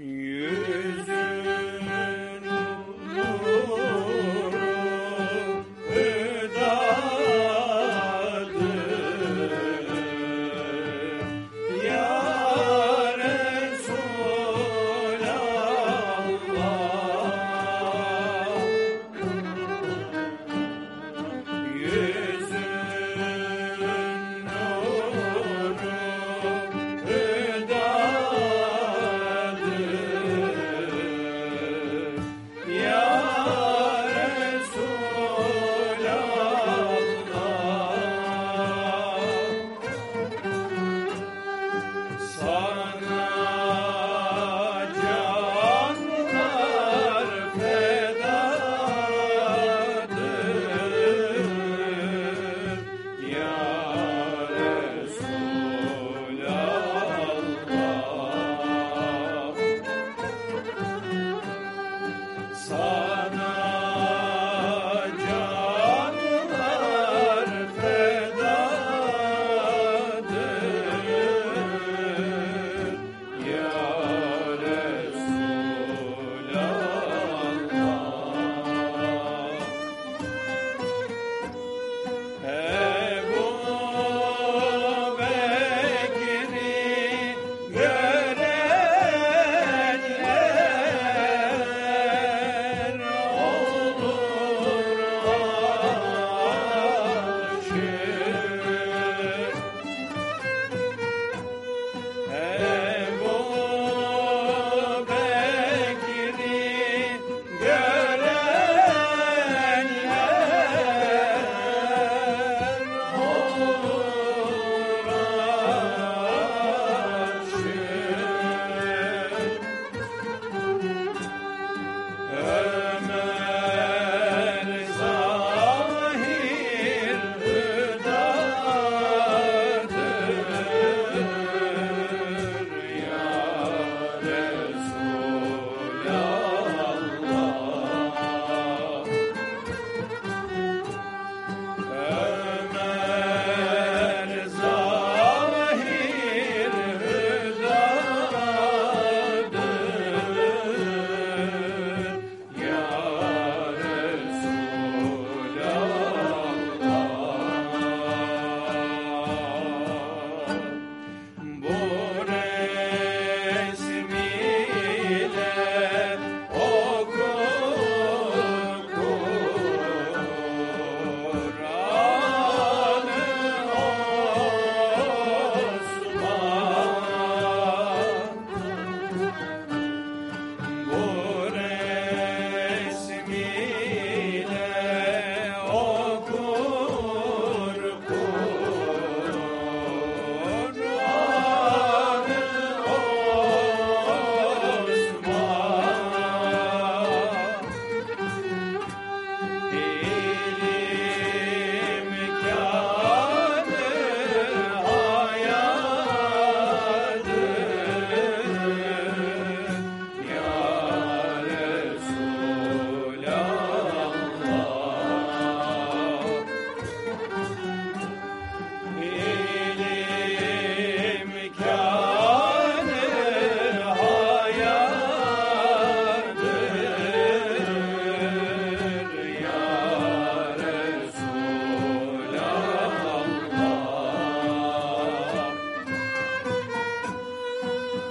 Yüzüm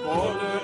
Follow